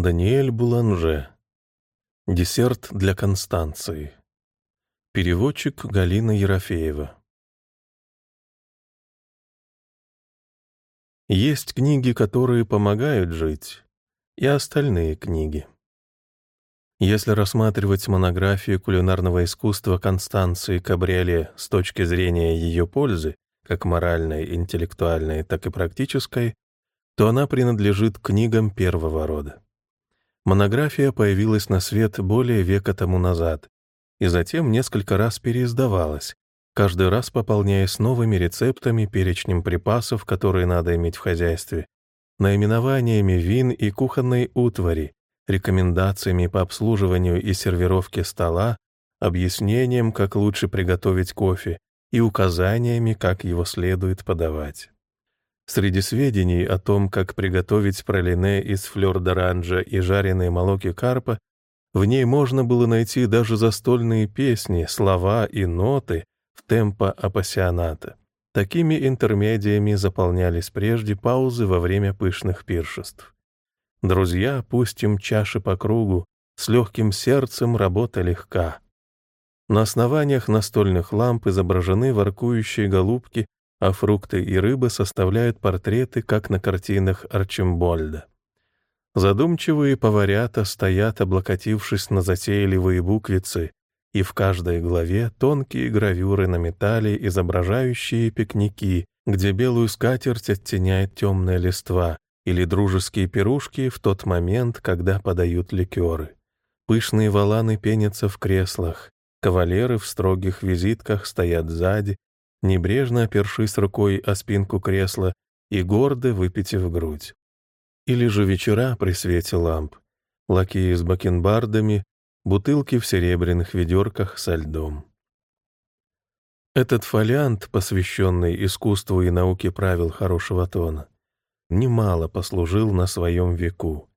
Даниэль Буланже. Десерт для Констанции. Переводчик Галина Ерофеева. Есть книги, которые помогают жить, и остальные книги. Если рассматривать монографию кулинарного искусства Констанции Кабриоле с точки зрения ее пользы, как моральной, интеллектуальной, так и практической, то она принадлежит книгам первого рода. Монография появилась на свет более века тому назад и затем несколько раз переиздавалась, каждый раз пополняясь новыми рецептами, перечнем припасов, которые надо иметь в хозяйстве, наименованиями вин и кухонной утвари, рекомендациями по обслуживанию и сервировке стола, объяснением, как лучше приготовить кофе и указаниями, как его следует подавать. Среди сведений о том, как приготовить пролине из флёр-д'оранжа и жареные молоки карпа, в ней можно было найти даже застольные песни, слова и ноты в темпо апассионата. Такими интермедиями заполнялись прежде паузы во время пышных пиршеств. Друзья, пустим чаши по кругу, с легким сердцем работа легка. На основаниях настольных ламп изображены воркующие голубки а фрукты и рыба составляют портреты, как на картинах Арчимбольда. Задумчивые поварята стоят, облокотившись на затейливые буквицы, и в каждой главе тонкие гравюры на металле, изображающие пикники, где белую скатерть оттеняет темная листва, или дружеские пирушки в тот момент, когда подают ликеры. Пышные валаны пенятся в креслах, кавалеры в строгих визитках стоят сзади, небрежно опершись рукой о спинку кресла и гордо выпитив грудь. Или же вечера при свете ламп, лакеи с бакенбардами, бутылки в серебряных ведерках со льдом. Этот фолиант, посвященный искусству и науке правил хорошего тона, немало послужил на своем веку,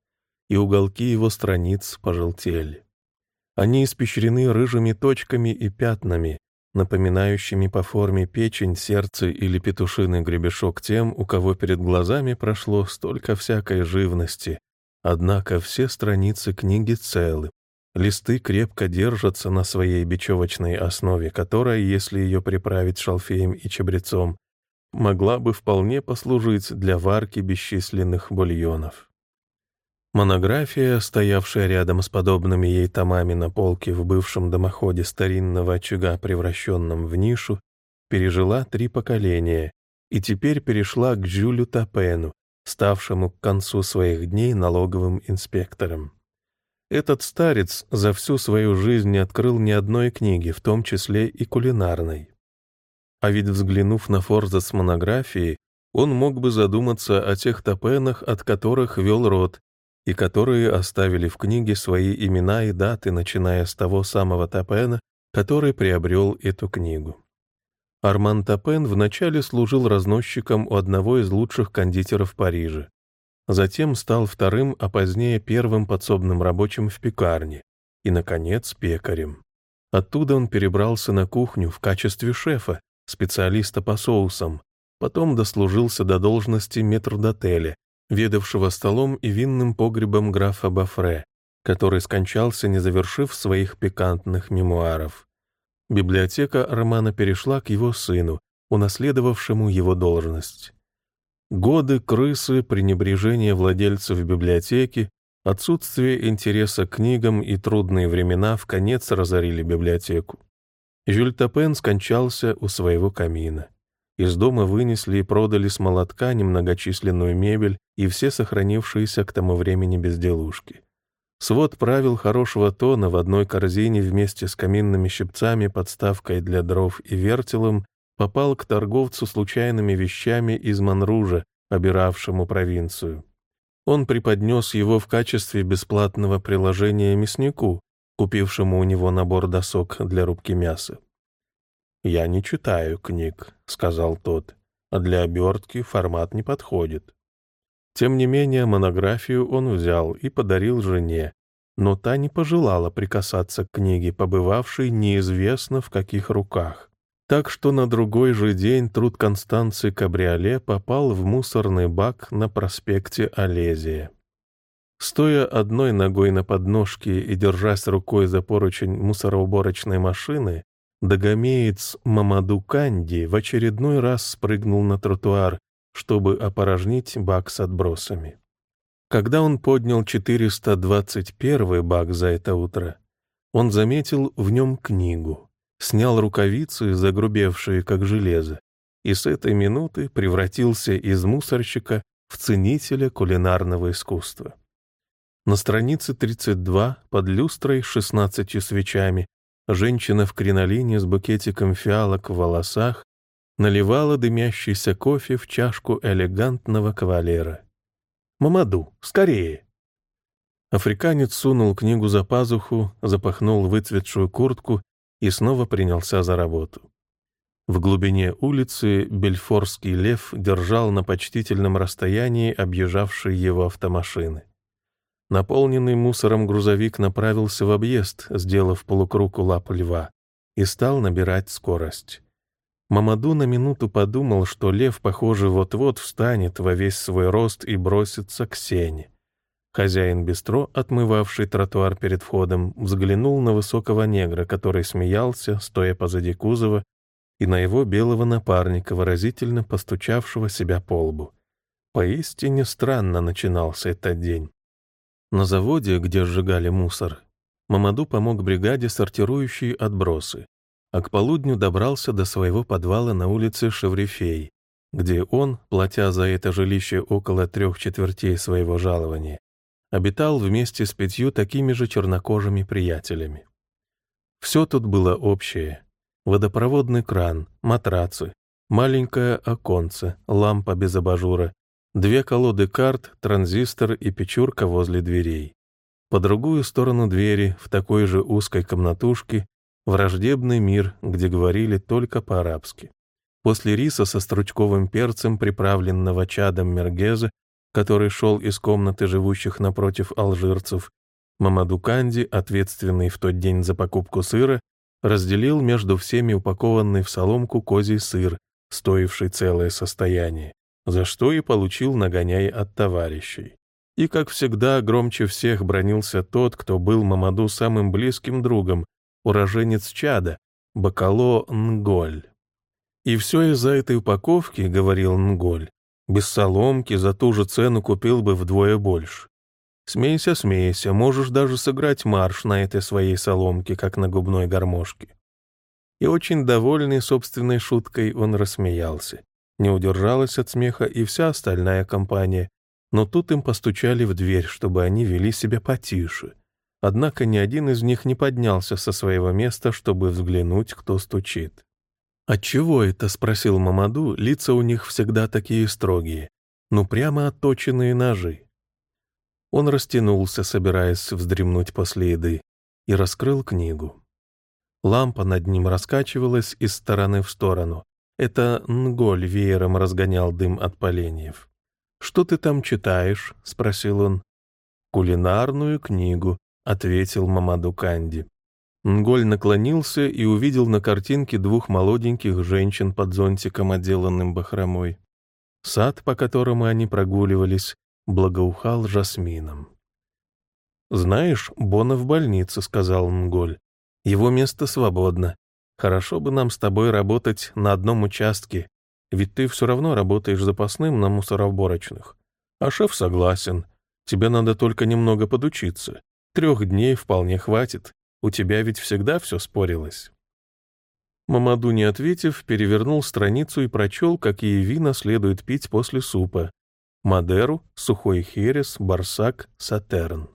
и уголки его страниц пожелтели. Они испещрены рыжими точками и пятнами, напоминающими по форме печень, сердце или петушиный гребешок тем, у кого перед глазами прошло столько всякой живности. Однако все страницы книги целы. Листы крепко держатся на своей бечевочной основе, которая, если ее приправить шалфеем и чабрецом, могла бы вполне послужить для варки бесчисленных бульонов. Монография, стоявшая рядом с подобными ей томами на полке в бывшем дымоходе старинного очага, превращенном в нишу, пережила три поколения и теперь перешла к Жюлю Топену, ставшему к концу своих дней налоговым инспектором. Этот старец за всю свою жизнь не открыл ни одной книги, в том числе и кулинарной. А ведь, взглянув на Форза с монографией, он мог бы задуматься о тех топенах, от которых вел род, и которые оставили в книге свои имена и даты, начиная с того самого Топена, который приобрел эту книгу. Арман Топен вначале служил разносчиком у одного из лучших кондитеров Парижа. Затем стал вторым, а позднее первым подсобным рабочим в пекарне. И, наконец, пекарем. Оттуда он перебрался на кухню в качестве шефа, специалиста по соусам. Потом дослужился до должности метрдотеля, ведавшего столом и винным погребом графа Бафре, который скончался, не завершив своих пикантных мемуаров. Библиотека романа перешла к его сыну, унаследовавшему его должность. Годы крысы, пренебрежение владельцев библиотеки, отсутствие интереса к книгам и трудные времена в конец разорили библиотеку. Жюль Топен скончался у своего камина. Из дома вынесли и продали с молотка немногочисленную мебель и все сохранившиеся к тому времени безделушки. Свод правил хорошего тона в одной корзине вместе с каминными щипцами, подставкой для дров и вертелом попал к торговцу случайными вещами из Монружа, обиравшему провинцию. Он преподнес его в качестве бесплатного приложения мяснику, купившему у него набор досок для рубки мяса. «Я не читаю книг», — сказал тот, «а для обертки формат не подходит». Тем не менее, монографию он взял и подарил жене, но та не пожелала прикасаться к книге, побывавшей неизвестно в каких руках. Так что на другой же день труд Констанции Кабриоле попал в мусорный бак на проспекте Олезия. Стоя одной ногой на подножке и держась рукой за поручень мусороуборочной машины, догомеец Мамаду Канди в очередной раз спрыгнул на тротуар, чтобы опорожнить бак с отбросами. Когда он поднял 421 бак за это утро, он заметил в нем книгу, снял рукавицы, загрубевшие как железо, и с этой минуты превратился из мусорщика в ценителя кулинарного искусства. На странице 32 под люстрой с 16 свечами женщина в кринолине с букетиком фиалок в волосах наливала дымящийся кофе в чашку элегантного кавалера. «Мамаду, скорее!» Африканец сунул книгу за пазуху, запахнул выцветшую куртку и снова принялся за работу. В глубине улицы Бельфорский лев держал на почтительном расстоянии объезжавшие его автомашины. Наполненный мусором грузовик направился в объезд, сделав полукруг у лап льва, и стал набирать скорость. Мамаду на минуту подумал, что лев, похоже, вот-вот встанет во весь свой рост и бросится к сене. Хозяин бистро, отмывавший тротуар перед входом, взглянул на высокого негра, который смеялся, стоя позади кузова, и на его белого напарника, выразительно постучавшего себя по лбу. Поистине странно начинался этот день. На заводе, где сжигали мусор, Мамаду помог бригаде, сортирующей отбросы, а к полудню добрался до своего подвала на улице Шеврифей, где он, платя за это жилище около трех четвертей своего жалования, обитал вместе с пятью такими же чернокожими приятелями. Все тут было общее. Водопроводный кран, матрацы, маленькое оконце, лампа без абажура, Две колоды карт, транзистор и печурка возле дверей. По другую сторону двери, в такой же узкой комнатушке, враждебный мир, где говорили только по-арабски. После риса со стручковым перцем, приправленного чадом мергеза, который шел из комнаты живущих напротив алжирцев, Мамаду Канди, ответственный в тот день за покупку сыра, разделил между всеми упакованный в соломку козий сыр, стоивший целое состояние за что и получил нагоняй от товарищей. И, как всегда, громче всех бронился тот, кто был Мамаду самым близким другом, уроженец Чада, Бакало Нголь. «И все из-за этой упаковки, — говорил Нголь, — без соломки за ту же цену купил бы вдвое больше. Смейся, смейся, можешь даже сыграть марш на этой своей соломке, как на губной гармошке». И очень довольный собственной шуткой он рассмеялся. Не удержалась от смеха и вся остальная компания, но тут им постучали в дверь, чтобы они вели себя потише. Однако ни один из них не поднялся со своего места, чтобы взглянуть, кто стучит. «Отчего это?» — спросил Мамаду, лица у них всегда такие строгие, ну прямо отточенные ножи. Он растянулся, собираясь вздремнуть после еды, и раскрыл книгу. Лампа над ним раскачивалась из стороны в сторону, это Нголь веером разгонял дым от поленьев. «Что ты там читаешь?» — спросил он. «Кулинарную книгу», — ответил Мамаду Канди. Нголь наклонился и увидел на картинке двух молоденьких женщин под зонтиком, отделанным бахромой. Сад, по которому они прогуливались, благоухал жасмином. «Знаешь, Бона в больнице», — сказал Нголь. «Его место свободно. Хорошо бы нам с тобой работать на одном участке, ведь ты все равно работаешь запасным на мусороуборочных. А шеф согласен. Тебе надо только немного подучиться. Трех дней вполне хватит. У тебя ведь всегда все спорилось». Мамаду, не ответив, перевернул страницу и прочел, какие вина следует пить после супа. Мадеру, сухой херес, барсак, сатерн.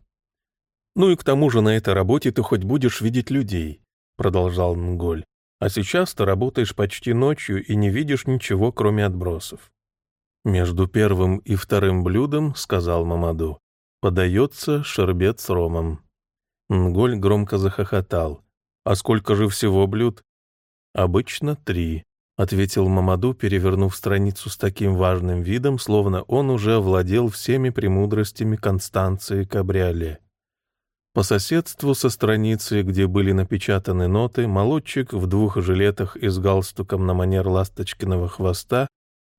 «Ну и к тому же на этой работе ты хоть будешь видеть людей», — продолжал Нголь. А сейчас ты работаешь почти ночью и не видишь ничего, кроме отбросов. Между первым и вторым блюдом, сказал Мамаду, подается шербет с ромом. Нголь громко захохотал. А сколько же всего блюд? Обычно три, ответил Мамаду, перевернув страницу с таким важным видом, словно он уже овладел всеми премудростями Констанции Кабриоле. По соседству со страницей, где были напечатаны ноты, молодчик в двух жилетах и с галстуком на манер ласточкиного хвоста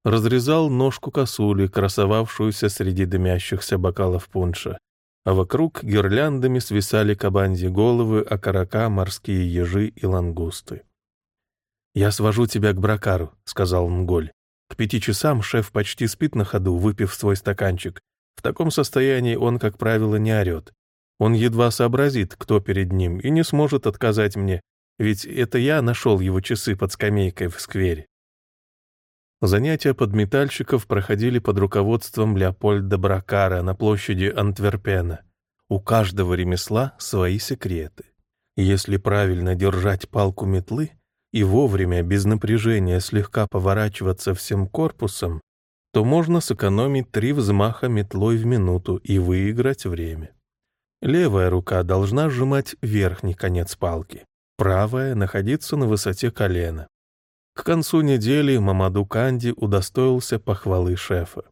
разрезал ножку косули, красовавшуюся среди дымящихся бокалов пунша, а вокруг гирляндами свисали кабаньи головы, окорока, морские ежи и лангусты. «Я свожу тебя к бракару», — сказал Нголь. «К пяти часам шеф почти спит на ходу, выпив свой стаканчик. В таком состоянии он, как правило, не орет. Он едва сообразит, кто перед ним, и не сможет отказать мне, ведь это я нашел его часы под скамейкой в сквере». Занятия подметальщиков проходили под руководством Леопольда Бракара на площади Антверпена. У каждого ремесла свои секреты. Если правильно держать палку метлы и вовремя, без напряжения, слегка поворачиваться всем корпусом, то можно сэкономить три взмаха метлой в минуту и выиграть время. Левая рука должна сжимать верхний конец палки, правая — находиться на высоте колена. К концу недели Мамаду Канди удостоился похвалы шефа.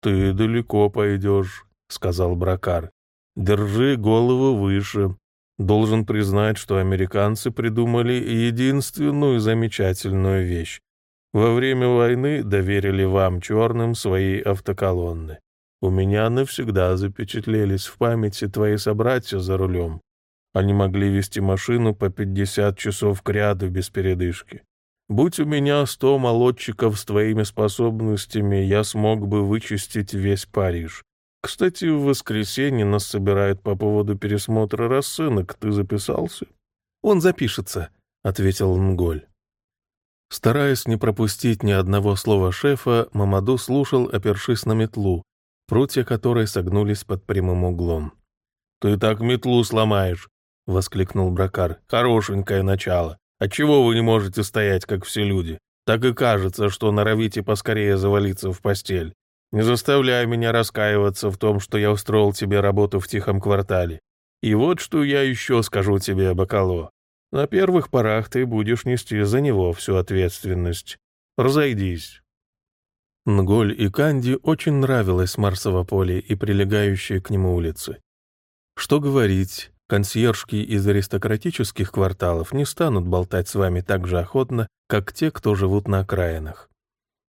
«Ты далеко пойдешь», — сказал Бракар. «Держи голову выше. Должен признать, что американцы придумали единственную замечательную вещь. Во время войны доверили вам, черным, свои автоколонны. У меня навсегда запечатлелись в памяти твои собратья за рулем. Они могли вести машину по 50 часов кряду без передышки. Будь у меня сто молодчиков с твоими способностями, я смог бы вычистить весь Париж. Кстати, в воскресенье нас собирают по поводу пересмотра расценок. Ты записался? Он запишется, — ответил Нголь. Стараясь не пропустить ни одного слова шефа, Мамаду слушал, опершись на метлу, прутья которой согнулись под прямым углом. «Ты так метлу сломаешь!» — воскликнул Бракар. «Хорошенькое начало. Отчего вы не можете стоять, как все люди? Так и кажется, что норовите поскорее завалиться в постель. Не заставляй меня раскаиваться в том, что я устроил тебе работу в тихом квартале. И вот что я еще скажу тебе, Бакало. На первых порах ты будешь нести за него всю ответственность. Разойдись». Нголь и Канди очень нравилось Марсово поле и прилегающие к нему улицы. Что говорить, Консьержки из аристократических кварталов не станут болтать с вами так же охотно, как те, кто живут на окраинах.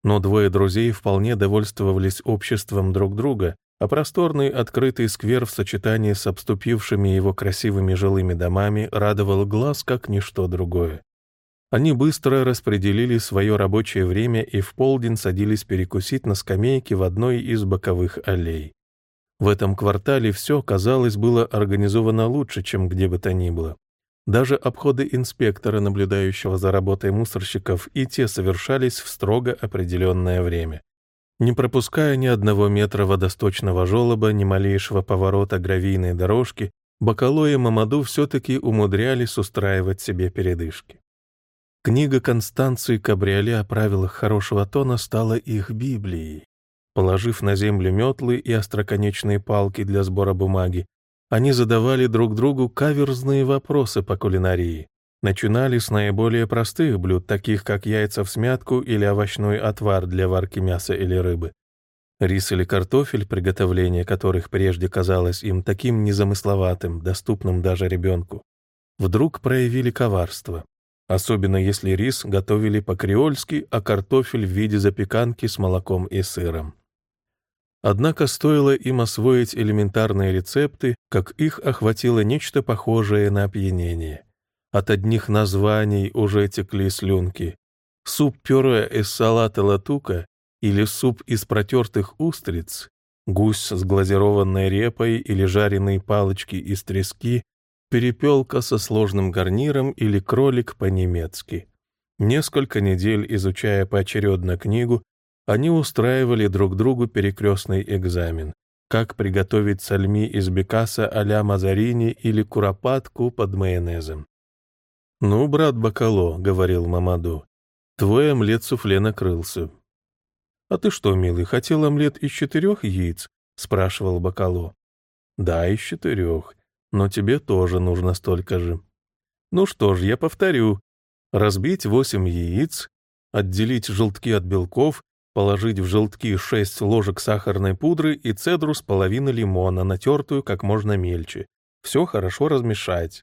Но двое друзей вполне довольствовались обществом друг друга, а просторный открытый сквер в сочетании с обступившими его красивыми жилыми домами радовал глаз, как ничто другое. Они быстро распределили свое рабочее время и в полдень садились перекусить на скамейке в одной из боковых аллей. В этом квартале все, казалось, было организовано лучше, чем где бы то ни было. Даже обходы инспектора, наблюдающего за работой мусорщиков, и те совершались в строго определенное время. Не пропуская ни одного метра водосточного желоба, ни малейшего поворота гравийной дорожки, Бакало и Мамаду все-таки умудрялись устраивать себе передышки. Книга Констанции Кабриоле о правилах хорошего тона стала их Библией. Положив на землю метлы и остроконечные палки для сбора бумаги, они задавали друг другу каверзные вопросы по кулинарии. Начинали с наиболее простых блюд, таких как яйца в смятку или овощной отвар для варки мяса или рыбы. Рис или картофель, приготовление которых прежде казалось им таким незамысловатым, доступным даже ребенку, вдруг проявили коварство. Особенно если рис готовили по-креольски, а картофель в виде запеканки с молоком и сыром. Однако стоило им освоить элементарные рецепты, как их охватило нечто похожее на опьянение. От одних названий уже текли слюнки. Суп-пюре из салата латука или суп из протертых устриц, гусь с глазированной репой или жареные палочки из трески, перепелка со сложным гарниром или кролик по-немецки. Несколько недель изучая поочередно книгу, они устраивали друг другу перекрестный экзамен. Как приготовить сальми из бекаса а-ля Мазарини или куропатку под майонезом. «Ну, брат Бакало», — говорил Мамаду, — «твой омлет суфле накрылся». «А ты что, милый, хотел омлет из четырех яиц?» — спрашивал Бакало. «Да, из четырех, но тебе тоже нужно столько же». «Ну что ж, я повторю. Разбить восемь яиц, отделить желтки от белков Положить в желтки 6 ложек сахарной пудры и цедру с половины лимона, натертую как можно мельче. Все хорошо размешать.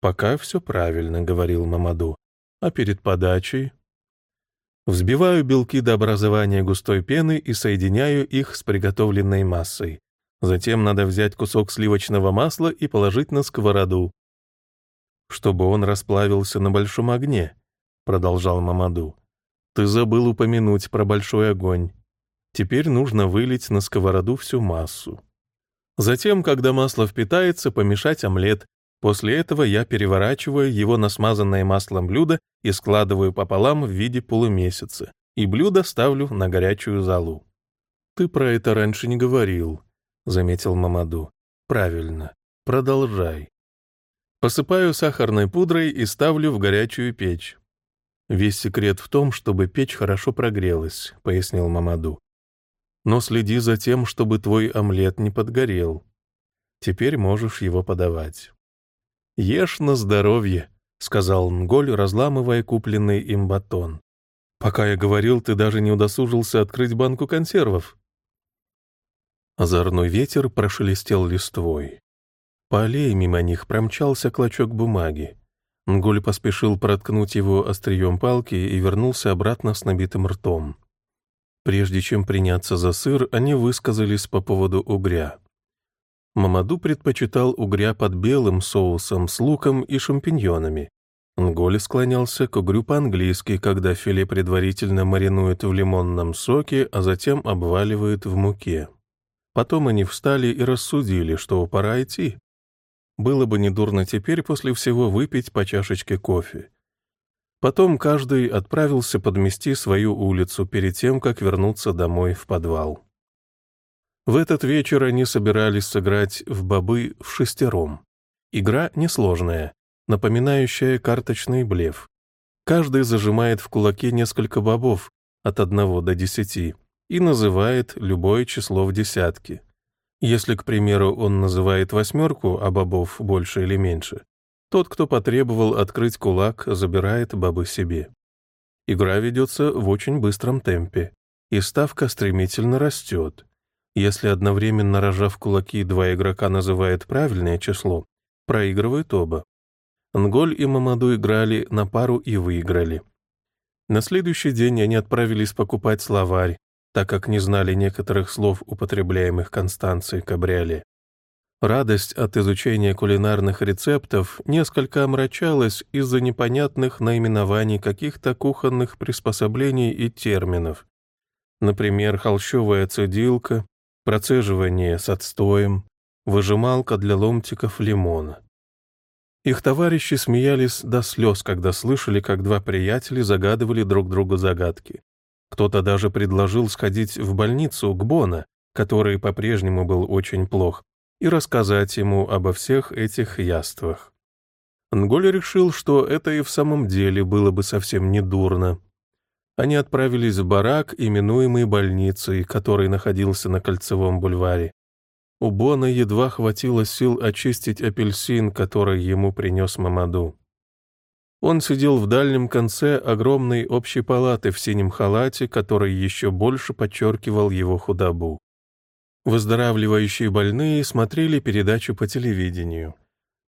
«Пока все правильно», — говорил Мамаду. «А перед подачей?» Взбиваю белки до образования густой пены и соединяю их с приготовленной массой. Затем надо взять кусок сливочного масла и положить на сковороду. Чтобы он расплавился на большом огне, продолжал Мамаду. Ты забыл упомянуть про большой огонь. Теперь нужно вылить на сковороду всю массу. Затем, когда масло впитается, помешать омлет. После этого я переворачиваю его на смазанное маслом блюдо и складываю пополам в виде полумесяца. И блюдо ставлю на горячую залу. «Ты про это раньше не говорил», — заметил Мамаду. «Правильно. Продолжай». Посыпаю сахарной пудрой и ставлю в горячую печь. «Весь секрет в том, чтобы печь хорошо прогрелась», — пояснил Мамаду но следи за тем, чтобы твой омлет не подгорел. Теперь можешь его подавать. «Ешь на здоровье», — сказал Нголь, разламывая купленный им батон. «Пока я говорил, ты даже не удосужился открыть банку консервов». Озорной ветер прошелестел листвой. По мимо них промчался клочок бумаги. Нголь поспешил проткнуть его острием палки и вернулся обратно с набитым ртом. Прежде чем приняться за сыр, они высказались по поводу угря. Мамаду предпочитал угря под белым соусом с луком и шампиньонами. Нголи склонялся к угрю по-английски, когда филе предварительно маринуют в лимонном соке, а затем обваливают в муке. Потом они встали и рассудили, что пора идти. Было бы недурно теперь после всего выпить по чашечке кофе. Потом каждый отправился подмести свою улицу перед тем, как вернуться домой в подвал. В этот вечер они собирались сыграть в бобы в шестером. Игра несложная, напоминающая карточный блеф. Каждый зажимает в кулаке несколько бобов от одного до десяти и называет любое число в десятке. Если, к примеру, он называет восьмерку, а бобов больше или меньше, тот, кто потребовал открыть кулак, забирает бабы себе. Игра ведется в очень быстром темпе, и ставка стремительно растет. Если одновременно рожав кулаки два игрока называют правильное число, проигрывают оба. Нголь и Мамаду играли на пару и выиграли. На следующий день они отправились покупать словарь, так как не знали некоторых слов, употребляемых Констанцией Кабриоле. Радость от изучения кулинарных рецептов несколько омрачалась из-за непонятных наименований каких-то кухонных приспособлений и терминов. Например, холщовая цедилка, процеживание с отстоем, выжималка для ломтиков лимона. Их товарищи смеялись до слез, когда слышали, как два приятеля загадывали друг другу загадки. Кто-то даже предложил сходить в больницу к Бона, который по-прежнему был очень плох, и рассказать ему обо всех этих яствах. Нголь решил, что это и в самом деле было бы совсем недурно. Они отправились в барак, именуемый больницей, который находился на Кольцевом бульваре. У Бона едва хватило сил очистить апельсин, который ему принес Мамаду. Он сидел в дальнем конце огромной общей палаты в синем халате, который еще больше подчеркивал его худобу. Выздоравливающие больные смотрели передачу по телевидению.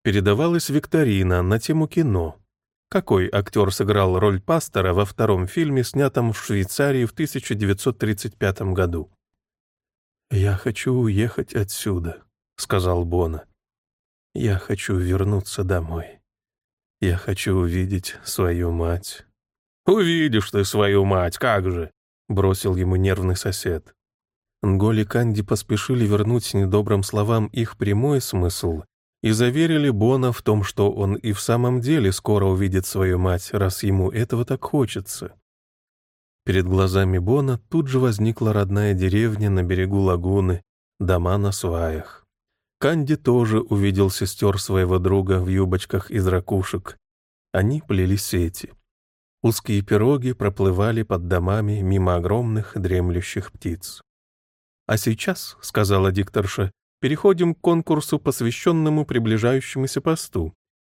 Передавалась викторина на тему кино. Какой актер сыграл роль пастора во втором фильме, снятом в Швейцарии в 1935 году? «Я хочу уехать отсюда», — сказал Бона. «Я хочу вернуться домой. Я хочу увидеть свою мать». «Увидишь ты свою мать, как же!» — бросил ему нервный сосед. Нголи Канди поспешили вернуть недобрым словам их прямой смысл и заверили Бона в том, что он и в самом деле скоро увидит свою мать, раз ему этого так хочется. Перед глазами Бона тут же возникла родная деревня на берегу лагуны, дома на сваях. Канди тоже увидел сестер своего друга в юбочках из ракушек. Они плели сети. Узкие пироги проплывали под домами мимо огромных дремлющих птиц. «А сейчас», — сказала дикторша, — «переходим к конкурсу, посвященному приближающемуся посту.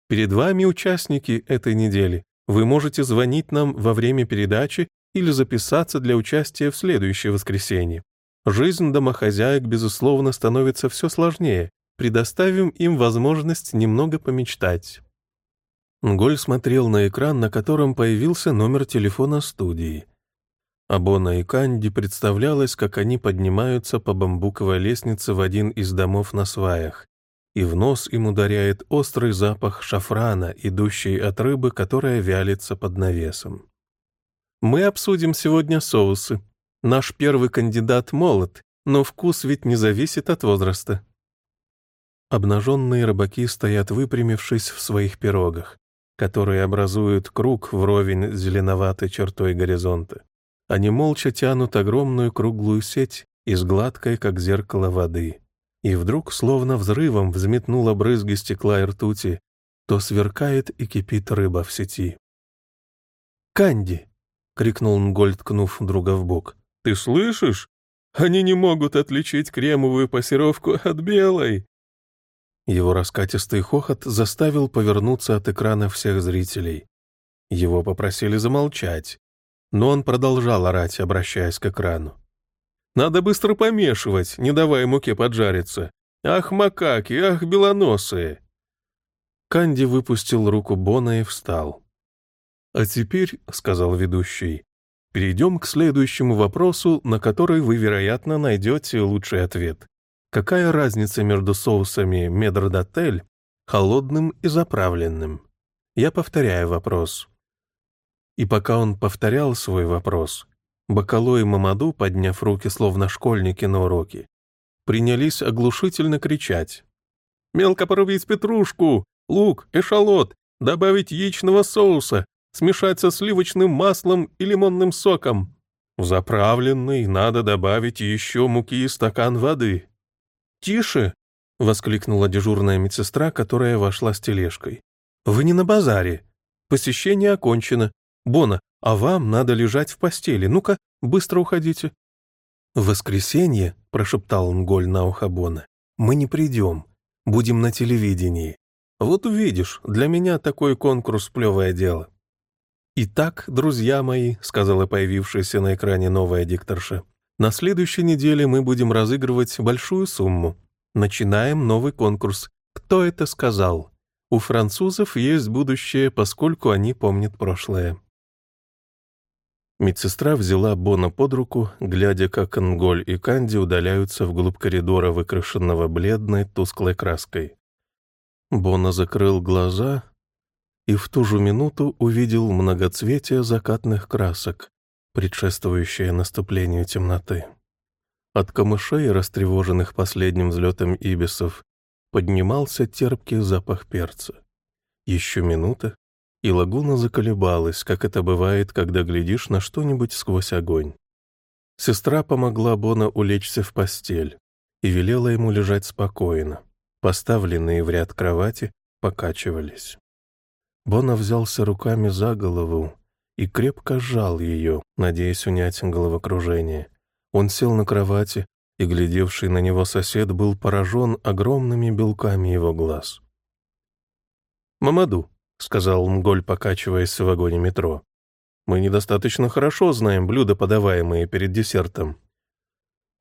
Перед вами участники этой недели. Вы можете звонить нам во время передачи или записаться для участия в следующее воскресенье. Жизнь домохозяек, безусловно, становится все сложнее. Предоставим им возможность немного помечтать». Голь смотрел на экран, на котором появился номер телефона студии. А Бона и Канди представлялось, как они поднимаются по бамбуковой лестнице в один из домов на сваях, и в нос им ударяет острый запах шафрана, идущий от рыбы, которая вялится под навесом. «Мы обсудим сегодня соусы. Наш первый кандидат молод, но вкус ведь не зависит от возраста». Обнаженные рыбаки стоят выпрямившись в своих пирогах, которые образуют круг вровень с зеленоватой чертой горизонта. Они молча тянут огромную круглую сеть из гладкой, как зеркало воды и вдруг, словно взрывом, взметнула брызги стекла и ртути, то сверкает и кипит рыба в сети. «Канди!» — крикнул Нголь, ткнув друга в бок. «Ты слышишь? Они не могут отличить кремовую пассировку от белой!» Его раскатистый хохот заставил повернуться от экрана всех зрителей. Его попросили замолчать, но он продолжал орать, обращаясь к экрану. Надо быстро помешивать, не давая муке поджариться. Ах, макаки, ах, белоносые!» Канди выпустил руку Бона и встал. «А теперь, — сказал ведущий, — перейдем к следующему вопросу, на который вы, вероятно, найдете лучший ответ. Какая разница между соусами медрдотель, холодным и заправленным? Я повторяю вопрос». И пока он повторял свой вопрос, Бакало и Мамаду, подняв руки, словно школьники на уроке, принялись оглушительно кричать. «Мелко порубить петрушку, лук, эшалот, добавить яичного соуса, смешать со сливочным маслом и лимонным соком. В заправленный надо добавить еще муки и стакан воды». «Тише!» — воскликнула дежурная медсестра, которая вошла с тележкой. «Вы не на базаре. Посещение окончено. Бона, а вам надо лежать в постели. Ну-ка, быстро уходите». «В воскресенье», — прошептал Нголь на ухо Бона, — «мы не придем. Будем на телевидении. Вот увидишь, для меня такой конкурс — плевое дело». «Итак, друзья мои», — сказала появившаяся на экране новая дикторша, «на следующей неделе мы будем разыгрывать большую сумму. Начинаем новый конкурс. Кто это сказал? У французов есть будущее, поскольку они помнят прошлое». Медсестра взяла Бона под руку, глядя, как Нголь и Канди удаляются вглубь коридора, выкрашенного бледной, тусклой краской. Бона закрыл глаза и в ту же минуту увидел многоцветие закатных красок, предшествующее наступлению темноты. От камышей, растревоженных последним взлетом ибисов, поднимался терпкий запах перца. Еще минута, и лагуна заколебалась, как это бывает, когда глядишь на что-нибудь сквозь огонь. Сестра помогла Бона улечься в постель и велела ему лежать спокойно. Поставленные в ряд кровати покачивались. Бона взялся руками за голову и крепко сжал ее, надеясь унять головокружение. Он сел на кровати, и глядевший на него сосед был поражен огромными белками его глаз. «Мамаду», — сказал Мголь, покачиваясь в вагоне метро. «Мы недостаточно хорошо знаем блюда, подаваемые перед десертом».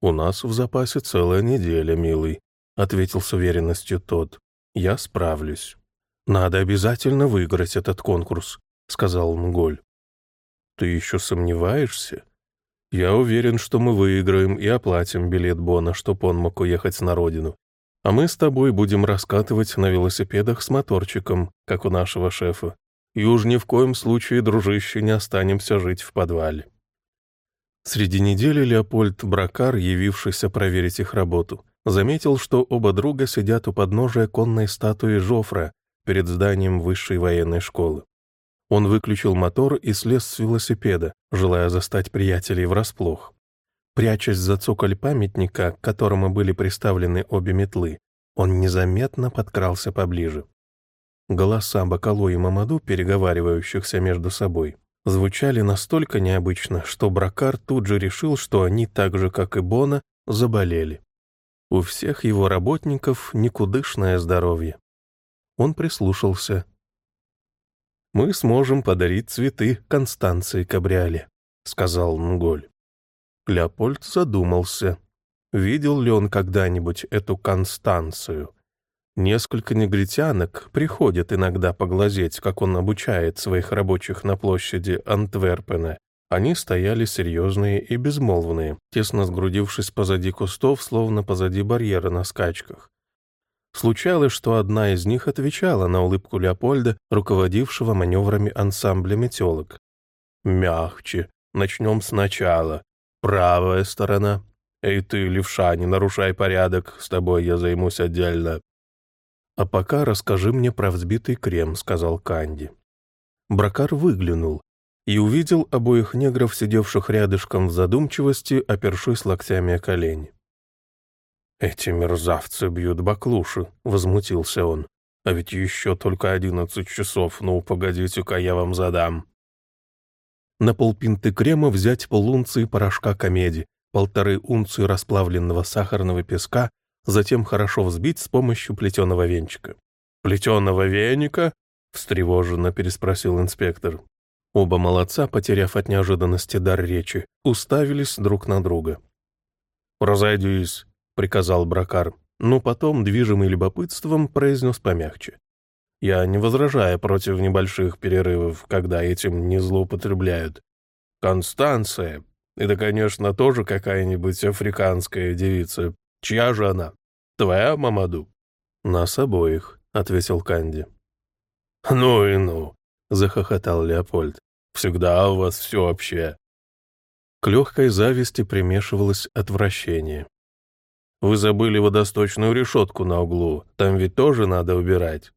«У нас в запасе целая неделя, милый», — ответил с уверенностью тот. «Я справлюсь». «Надо обязательно выиграть этот конкурс», — сказал Мголь. «Ты еще сомневаешься?» «Я уверен, что мы выиграем и оплатим билет Бона, чтоб он мог уехать на родину а мы с тобой будем раскатывать на велосипедах с моторчиком, как у нашего шефа. И уж ни в коем случае, дружище, не останемся жить в подвале». Среди недели Леопольд Бракар, явившийся проверить их работу, заметил, что оба друга сидят у подножия конной статуи Жофра перед зданием высшей военной школы. Он выключил мотор и слез с велосипеда, желая застать приятелей врасплох. Прячась за цоколь памятника, к которому были приставлены обе метлы, он незаметно подкрался поближе. Голоса Бакало и Мамаду, переговаривающихся между собой, звучали настолько необычно, что Бракар тут же решил, что они, так же, как и Бона, заболели. У всех его работников никудышное здоровье. Он прислушался. «Мы сможем подарить цветы Констанции Кабриоле», — сказал Нголь. Леопольд задумался. Видел ли он когда-нибудь эту Констанцию? Несколько негритянок приходят иногда поглазеть, как он обучает своих рабочих на площади Антверпена, Они стояли серьезные и безмолвные, тесно сгрудившись позади кустов, словно позади барьера на скачках. Случалось, что одна из них отвечала на улыбку Леопольда, руководившего маневрами ансамбля метелок. «Мягче. Начнем сначала. Правая сторона. Эй ты, левша, не нарушай порядок, с тобой я займусь отдельно». «А пока расскажи мне про взбитый крем», — сказал Канди. Бракар выглянул и увидел обоих негров, сидевших рядышком в задумчивости, опершись локтями о колени. «Эти мерзавцы бьют баклуши», — возмутился он. «А ведь еще только одиннадцать часов, ну, погодите-ка, я вам задам». На полпинты крема взять полунции порошка комеди, полторы унции расплавленного сахарного песка, затем хорошо взбить с помощью плетеного венчика. «Плетеного веника?» — встревоженно переспросил инспектор. Оба молодца, потеряв от неожиданности дар речи, уставились друг на друга. «Разойдись», — приказал Бракар, но потом, движимый любопытством, произнес помягче. «Я не возражаю против небольших перерывов, когда этим не злоупотребляют. Констанция — это, конечно, тоже какая-нибудь африканская девица. Чья же она? Твоя, Мамаду?» «Нас обоих», — ответил Канди. «Ну и ну», — захохотал Леопольд. «Всегда у вас все общее». К легкой зависти примешивалось отвращение. Вы забыли водосточную решетку на углу. Там ведь тоже надо убирать».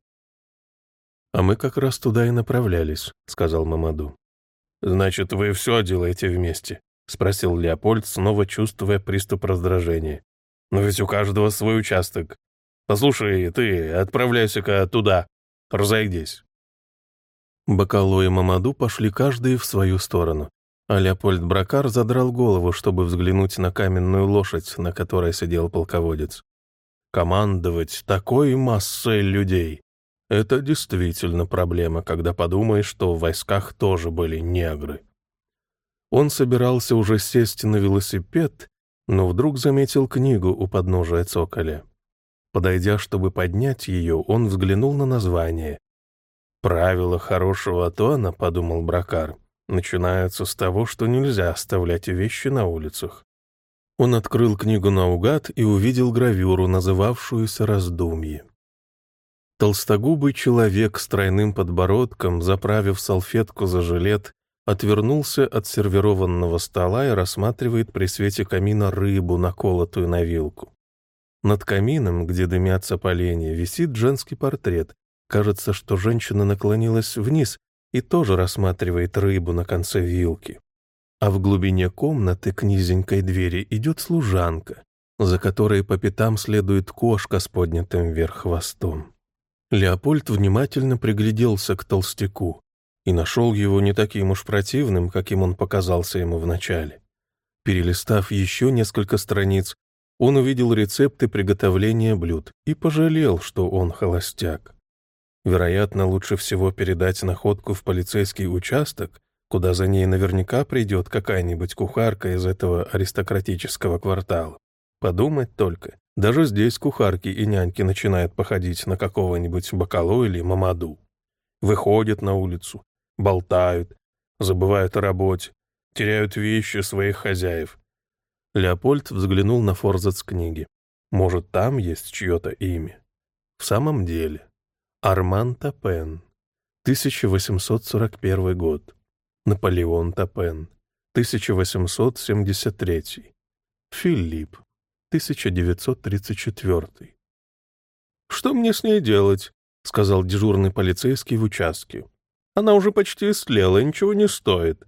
«А мы как раз туда и направлялись», — сказал Мамаду. «Значит, вы все делаете вместе?» — спросил Леопольд, снова чувствуя приступ раздражения. «Но ведь у каждого свой участок. Послушай, ты отправляйся-ка туда. Разойдись». Бакало и Мамаду пошли каждый в свою сторону. А Леопольд Бракар задрал голову, чтобы взглянуть на каменную лошадь, на которой сидел полководец. Командовать такой массой людей — это действительно проблема, когда подумаешь, что в войсках тоже были негры. Он собирался уже сесть на велосипед, но вдруг заметил книгу у подножия цоколя. Подойдя, чтобы поднять ее, он взглянул на название. «Правила хорошего тона», — подумал Бракар, — начинаются с того, что нельзя оставлять вещи на улицах. Он открыл книгу наугад и увидел гравюру, называвшуюся «Раздумье». Толстогубый человек с тройным подбородком, заправив салфетку за жилет, отвернулся от сервированного стола и рассматривает при свете камина рыбу, наколотую на вилку. Над камином, где дымятся поленья, висит женский портрет. Кажется, что женщина наклонилась вниз и тоже рассматривает рыбу на конце вилки. А в глубине комнаты к низенькой двери идет служанка, за которой по пятам следует кошка с поднятым вверх хвостом. Леопольд внимательно пригляделся к толстяку и нашел его не таким уж противным, каким он показался ему вначале. Перелистав еще несколько страниц, он увидел рецепты приготовления блюд и пожалел, что он холостяк. Вероятно, лучше всего передать находку в полицейский участок, куда за ней наверняка придет какая-нибудь кухарка из этого аристократического квартала. Подумать только, даже здесь кухарки и няньки начинают походить на какого-нибудь бакалу или мамаду. Выходят на улицу, болтают, забывают о работе, теряют вещи своих хозяев. Леопольд взглянул на форзац книги. Может, там есть чье-то имя? В самом деле. Арман Топен, 1841 год. Наполеон Топен, 1873. Филипп, 1934. «Что мне с ней делать?» — сказал дежурный полицейский в участке. «Она уже почти истлела, ничего не стоит».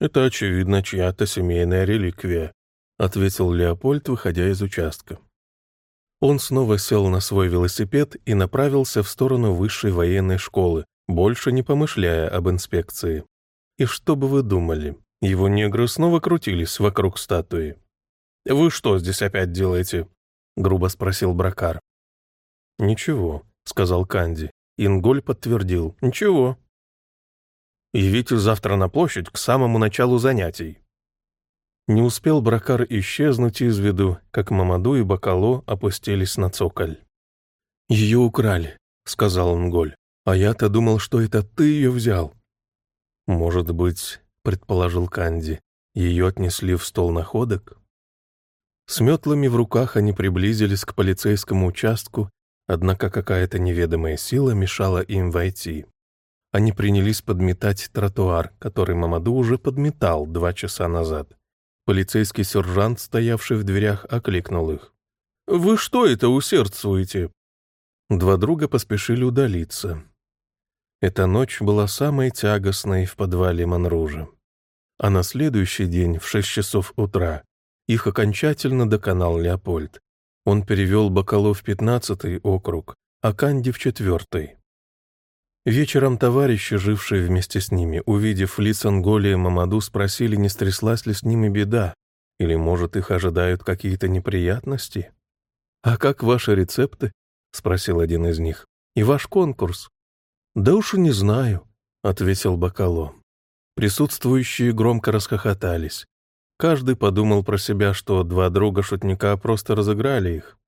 «Это, очевидно, чья-то семейная реликвия», — ответил Леопольд, выходя из участка. Он снова сел на свой велосипед и направился в сторону высшей военной школы, больше не помышляя об инспекции. И что бы вы думали, его негры снова крутились вокруг статуи. «Вы что здесь опять делаете?» — грубо спросил Бракар. «Ничего», — сказал Канди. Инголь подтвердил. «Ничего». «Явите завтра на площадь к самому началу занятий». Не успел Бракар исчезнуть из виду, как Мамаду и Бакало опустились на цоколь. «Ее украли», — сказал Нголь. «А я-то думал, что это ты ее взял». «Может быть, предположил Канди. Ее отнесли в стол находок? С метлами в руках они приблизились к полицейскому участку, однако какая-то неведомая сила мешала им войти. Они принялись подметать тротуар, который Мамаду уже подметал два часа назад. Полицейский сержант, стоявший в дверях, окликнул их. «Вы что это усердствуете?» Два друга поспешили удалиться. Эта ночь была самой тягостной в подвале Монружа. А на следующий день, в шесть часов утра, их окончательно доконал Леопольд. Он перевел Бакалов в пятнадцатый округ, а Канди в четвертый. Вечером товарищи, жившие вместе с ними, увидев лиц Анголи и Мамаду, спросили, не стряслась ли с ними беда, или, может, их ожидают какие-то неприятности. «А как ваши рецепты?» — спросил один из них. «И ваш конкурс?» «Да уж и не знаю», — ответил Бакало. Присутствующие громко расхохотались. Каждый подумал про себя, что два друга-шутника просто разыграли их.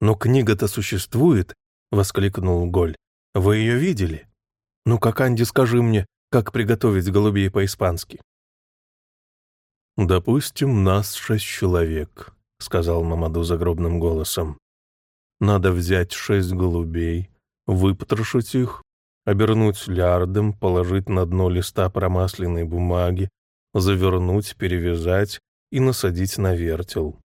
«Но книга-то существует!» — воскликнул Голь. Вы ее видели? Ну-ка, Канди, скажи мне, как приготовить голубей по-испански?» «Допустим, нас шесть человек», — сказал Мамаду загробным голосом. «Надо взять шесть голубей, выпотрошить их, обернуть лярдом, положить на дно листа промасленной бумаги, завернуть, перевязать и насадить на вертел.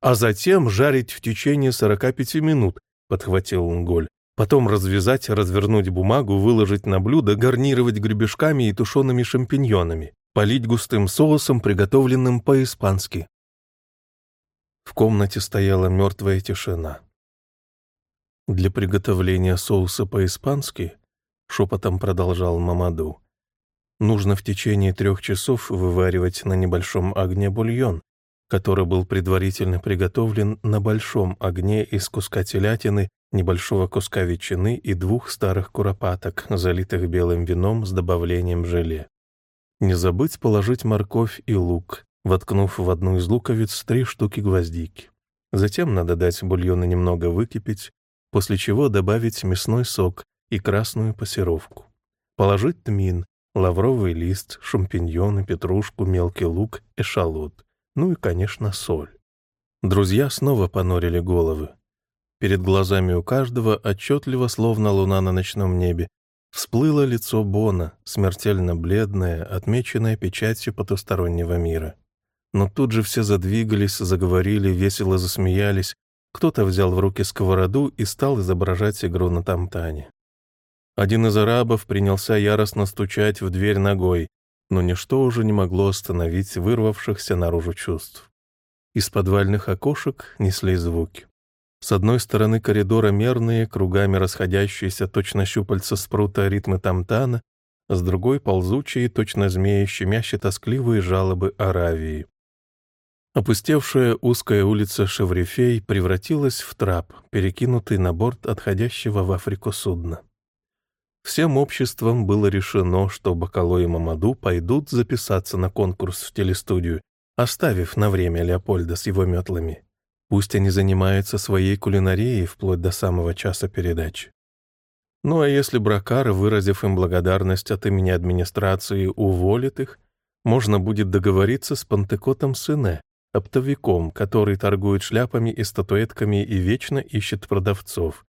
А затем жарить в течение сорока пяти минут», — подхватил Нголь. Потом развязать, развернуть бумагу, выложить на блюдо, гарнировать гребешками и тушеными шампиньонами, полить густым соусом, приготовленным по-испански. В комнате стояла мертвая тишина. Для приготовления соуса по-испански, шепотом продолжал Мамаду, нужно в течение трех часов вываривать на небольшом огне бульон, который был предварительно приготовлен на большом огне из куска телятины небольшого куска ветчины и двух старых куропаток, залитых белым вином с добавлением желе. Не забыть положить морковь и лук, воткнув в одну из луковиц три штуки гвоздики. Затем надо дать бульону немного выкипеть, после чего добавить мясной сок и красную пассеровку. Положить тмин, лавровый лист, шампиньоны, петрушку, мелкий лук, эшалот, ну и, конечно, соль. Друзья снова понорили головы. Перед глазами у каждого отчетливо, словно луна на ночном небе, всплыло лицо Бона, смертельно бледное, отмеченное печатью потустороннего мира. Но тут же все задвигались, заговорили, весело засмеялись, кто-то взял в руки сковороду и стал изображать игру на тамтане. Один из арабов принялся яростно стучать в дверь ногой, но ничто уже не могло остановить вырвавшихся наружу чувств. Из подвальных окошек несли звуки. С одной стороны коридора мерные, кругами расходящиеся точно щупальца спрута ритмы тамтана, с другой — ползучие, точно змеи, щемяще тоскливые жалобы Аравии. Опустевшая узкая улица Шеврифей превратилась в трап, перекинутый на борт отходящего в Африку судна. Всем обществом было решено, что Бакало и Мамаду пойдут записаться на конкурс в телестудию, оставив на время Леопольда с его метлами. Пусть они занимаются своей кулинарией вплоть до самого часа передачи. Ну а если Бракар, выразив им благодарность от имени администрации, уволит их, можно будет договориться с Пантекотом Сыне, оптовиком, который торгует шляпами и статуэтками и вечно ищет продавцов.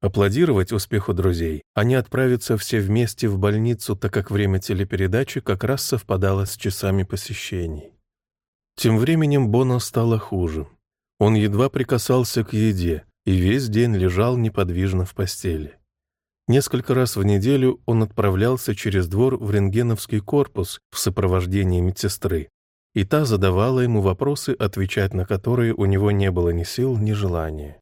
Аплодировать успеху друзей они отправятся все вместе в больницу, так как время телепередачи как раз совпадало с часами посещений. Тем временем Бона стало хуже. Он едва прикасался к еде и весь день лежал неподвижно в постели. Несколько раз в неделю он отправлялся через двор в рентгеновский корпус в сопровождении медсестры, и та задавала ему вопросы, отвечать на которые у него не было ни сил, ни желания.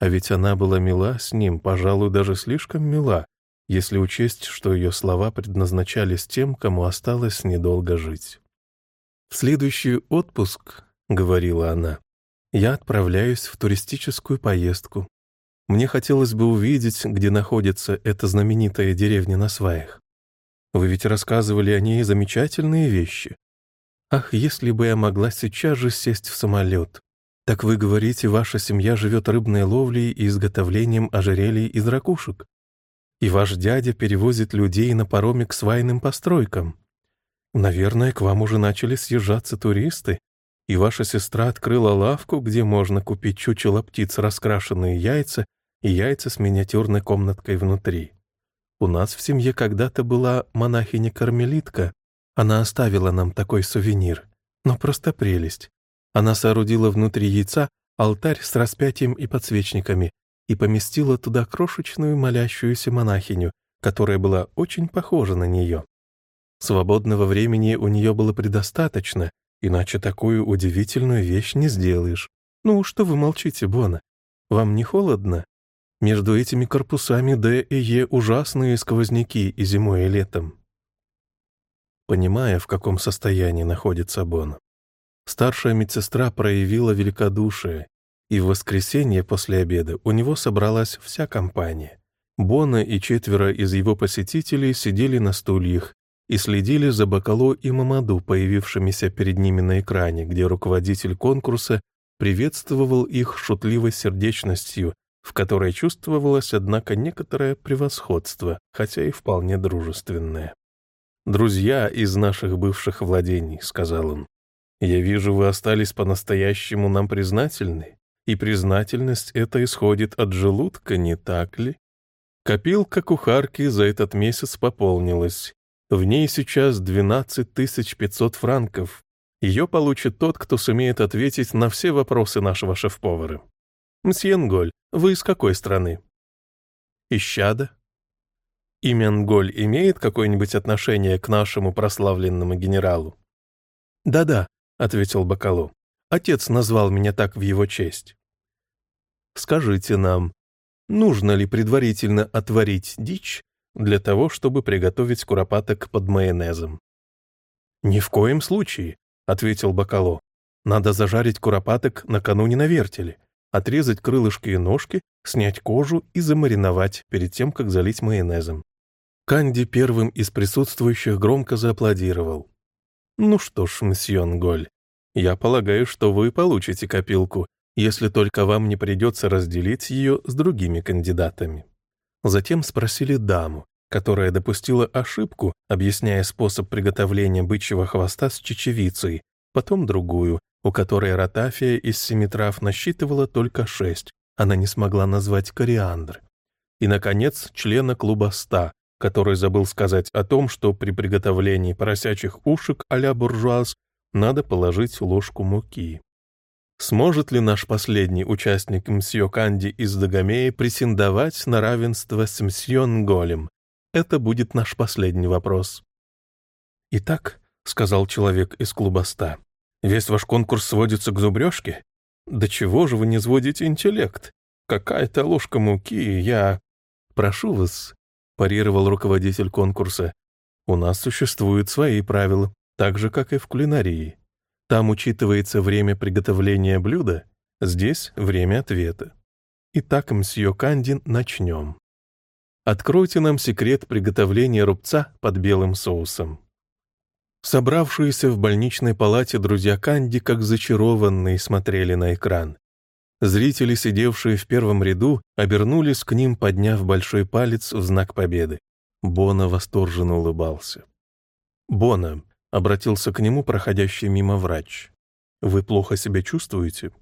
А ведь она была мила с ним, пожалуй, даже слишком мила, если учесть, что ее слова предназначались тем, кому осталось недолго жить. «В следующий отпуск, — говорила она, я отправляюсь в туристическую поездку. Мне хотелось бы увидеть, где находится эта знаменитая деревня на сваях. Вы ведь рассказывали о ней замечательные вещи. Ах, если бы я могла сейчас же сесть в самолет. Так вы говорите, ваша семья живет рыбной ловлей и изготовлением ожерелий из ракушек. И ваш дядя перевозит людей на пароме к свайным постройкам. Наверное, к вам уже начали съезжаться туристы, и ваша сестра открыла лавку, где можно купить чучело птиц, раскрашенные яйца и яйца с миниатюрной комнаткой внутри. У нас в семье когда-то была монахиня-кармелитка. Она оставила нам такой сувенир. Но просто прелесть. Она соорудила внутри яйца алтарь с распятием и подсвечниками и поместила туда крошечную молящуюся монахиню, которая была очень похожа на нее. Свободного времени у нее было предостаточно, иначе такую удивительную вещь не сделаешь. Ну, что вы молчите, Бона? Вам не холодно? Между этими корпусами Д и Е ужасные сквозняки и зимой, и летом. Понимая, в каком состоянии находится Бон, старшая медсестра проявила великодушие, и в воскресенье после обеда у него собралась вся компания. Бона и четверо из его посетителей сидели на стульях и следили за Бакало и Мамаду, появившимися перед ними на экране, где руководитель конкурса приветствовал их шутливой сердечностью в которой чувствовалось, однако, некоторое превосходство, хотя и вполне дружественное. «Друзья из наших бывших владений», — сказал он, — «я вижу, вы остались по-настоящему нам признательны, и признательность эта исходит от желудка, не так ли? Копилка кухарки за этот месяц пополнилась. В ней сейчас 12 500 франков. Ее получит тот, кто сумеет ответить на все вопросы нашего шеф-повара. Мсье Нголь, вы из какой страны? Ищада? Имя Нголь имеет какое-нибудь отношение к нашему прославленному генералу? Да-да, ответил Бакалу. Отец назвал меня так в его честь. Скажите нам, нужно ли предварительно отварить дичь для того, чтобы приготовить куропаток под майонезом? «Ни в коем случае», — ответил Бакало. «Надо зажарить куропаток накануне на вертеле отрезать крылышки и ножки, снять кожу и замариновать перед тем, как залить майонезом. Канди первым из присутствующих громко зааплодировал. «Ну что ж, мсье Голь, я полагаю, что вы получите копилку, если только вам не придется разделить ее с другими кандидатами». Затем спросили даму, которая допустила ошибку, объясняя способ приготовления бычьего хвоста с чечевицей, потом другую, у которой ротафия из семи трав насчитывала только шесть, она не смогла назвать кориандр. И, наконец, члена клуба «Ста», который забыл сказать о том, что при приготовлении поросячьих ушек а-ля буржуаз надо положить ложку муки. Сможет ли наш последний участник мсье Канди из Дагомеи претендовать на равенство с мсье Нголем? Это будет наш последний вопрос. «Итак», — сказал человек из клуба «Ста», Весь ваш конкурс сводится к зубрежке? Да чего же вы не сводите интеллект? Какая-то ложка муки, я... Прошу вас, парировал руководитель конкурса. У нас существуют свои правила, так же, как и в кулинарии. Там учитывается время приготовления блюда, здесь время ответа. Итак, мсье Кандин, начнем. Откройте нам секрет приготовления рубца под белым соусом. Собравшиеся в больничной палате друзья Канди, как зачарованные, смотрели на экран. Зрители, сидевшие в первом ряду, обернулись к ним, подняв большой палец в знак победы. Бона восторженно улыбался. «Бона», — обратился к нему проходящий мимо врач, — «вы плохо себя чувствуете?»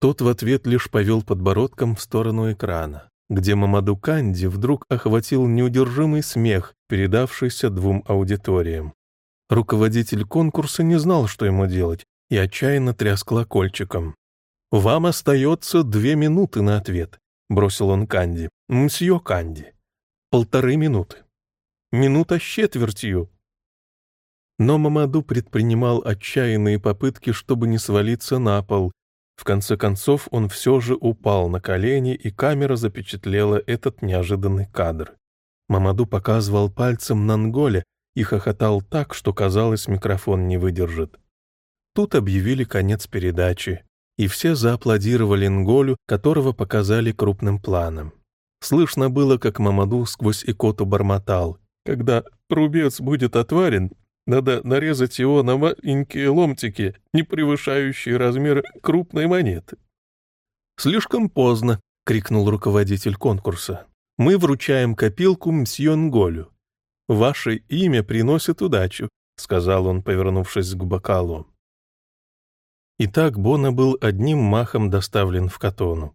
Тот в ответ лишь повел подбородком в сторону экрана, где Мамаду Канди вдруг охватил неудержимый смех, передавшийся двум аудиториям. Руководитель конкурса не знал, что ему делать, и отчаянно тряс колокольчиком. «Вам остается две минуты на ответ», — бросил он Канди. «Мсье Канди. Полторы минуты. Минута с четвертью». Но Мамаду предпринимал отчаянные попытки, чтобы не свалиться на пол. В конце концов он все же упал на колени, и камера запечатлела этот неожиданный кадр. Мамаду показывал пальцем на Нголе, и хохотал так, что, казалось, микрофон не выдержит. Тут объявили конец передачи, и все зааплодировали Нголю, которого показали крупным планом. Слышно было, как Мамаду сквозь икоту бормотал. «Когда рубец будет отварен, надо нарезать его на маленькие ломтики, не превышающие размер крупной монеты». «Слишком поздно», — крикнул руководитель конкурса. «Мы вручаем копилку мсье Нголю. Ваше имя приносит удачу. — сказал он, повернувшись к бокалу. Итак, Бона был одним махом доставлен в Катону.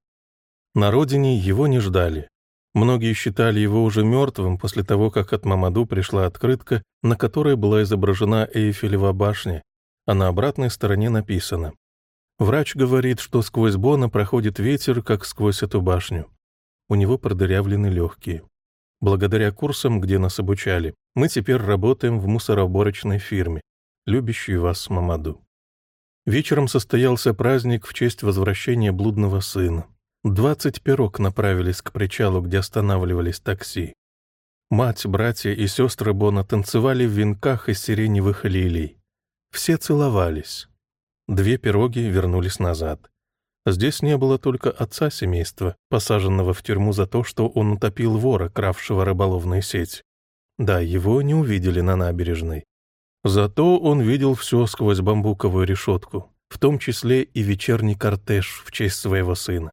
На родине его не ждали. Многие считали его уже мертвым после того, как от Мамаду пришла открытка, на которой была изображена Эйфелева башня, а на обратной стороне написано «Врач говорит, что сквозь Бона проходит ветер, как сквозь эту башню. У него продырявлены легкие. Благодаря курсам, где нас обучали, мы теперь работаем в мусороуборочной фирме, любящей вас Мамаду». Вечером состоялся праздник в честь возвращения блудного сына. Двадцать пирог направились к причалу, где останавливались такси. Мать, братья и сестры Бона танцевали в венках из сиреневых лилий. Все целовались. Две пироги вернулись назад. Здесь не было только отца семейства, посаженного в тюрьму за то, что он утопил вора, кравшего рыболовную сеть. Да, его не увидели на набережной. Зато он видел все сквозь бамбуковую решетку, в том числе и вечерний кортеж в честь своего сына.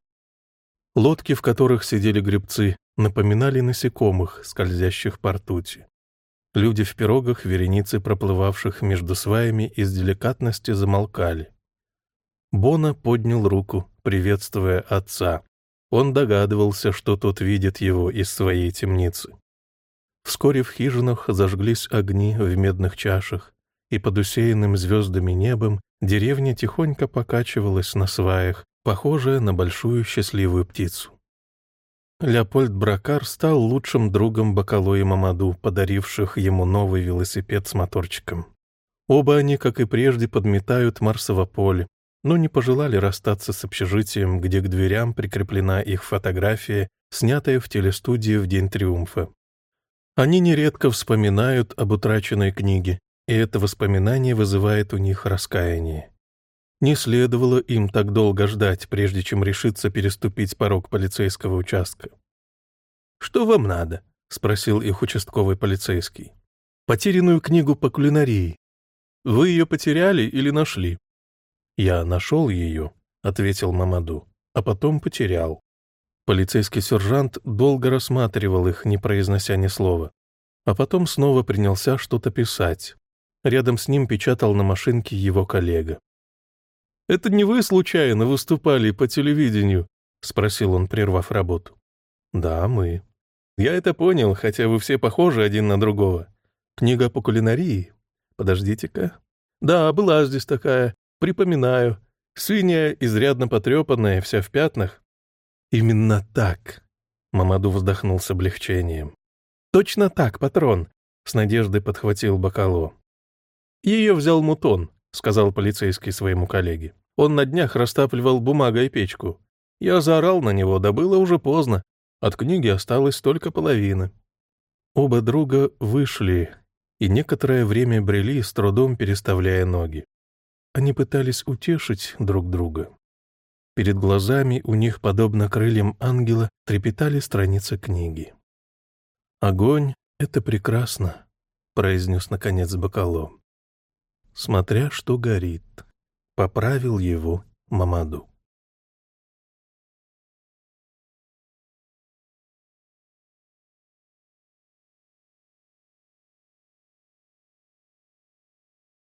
Лодки, в которых сидели гребцы, напоминали насекомых, скользящих по ртути. Люди в пирогах, вереницы проплывавших между сваями, из деликатности замолкали. Бона поднял руку, приветствуя отца. Он догадывался, что тот видит его из своей темницы. Вскоре в хижинах зажглись огни в медных чашах, и под усеянным звездами небом деревня тихонько покачивалась на сваях, похожая на большую счастливую птицу. Леопольд Бракар стал лучшим другом Бакало и Мамаду, подаривших ему новый велосипед с моторчиком. Оба они, как и прежде, подметают Марсово поле, но не пожелали расстаться с общежитием, где к дверям прикреплена их фотография, снятая в телестудии в День Триумфа. Они нередко вспоминают об утраченной книге, и это воспоминание вызывает у них раскаяние. Не следовало им так долго ждать, прежде чем решиться переступить порог полицейского участка. «Что вам надо?» — спросил их участковый полицейский. «Потерянную книгу по кулинарии. Вы ее потеряли или нашли?» «Я нашел ее», — ответил Мамаду, — «а потом потерял». Полицейский сержант долго рассматривал их, не произнося ни слова, а потом снова принялся что-то писать. Рядом с ним печатал на машинке его коллега. «Это не вы случайно выступали по телевидению?» — спросил он, прервав работу. «Да, мы». «Я это понял, хотя вы все похожи один на другого. Книга по кулинарии? Подождите-ка. Да, была здесь такая. Припоминаю. Свинья, изрядно потрепанная, вся в пятнах. «Именно так!» — Мамаду вздохнул с облегчением. «Точно так, патрон!» — с надеждой подхватил Бакало. «Ее взял Мутон», — сказал полицейский своему коллеге. «Он на днях растапливал бумагой печку. Я заорал на него, да было уже поздно. От книги осталась только половина». Оба друга вышли и некоторое время брели, с трудом переставляя ноги. Они пытались утешить друг друга. Перед глазами у них, подобно крыльям ангела, трепетали страницы книги. «Огонь — это прекрасно», — произнес наконец Бакало. «Смотря что горит», — поправил его Мамаду.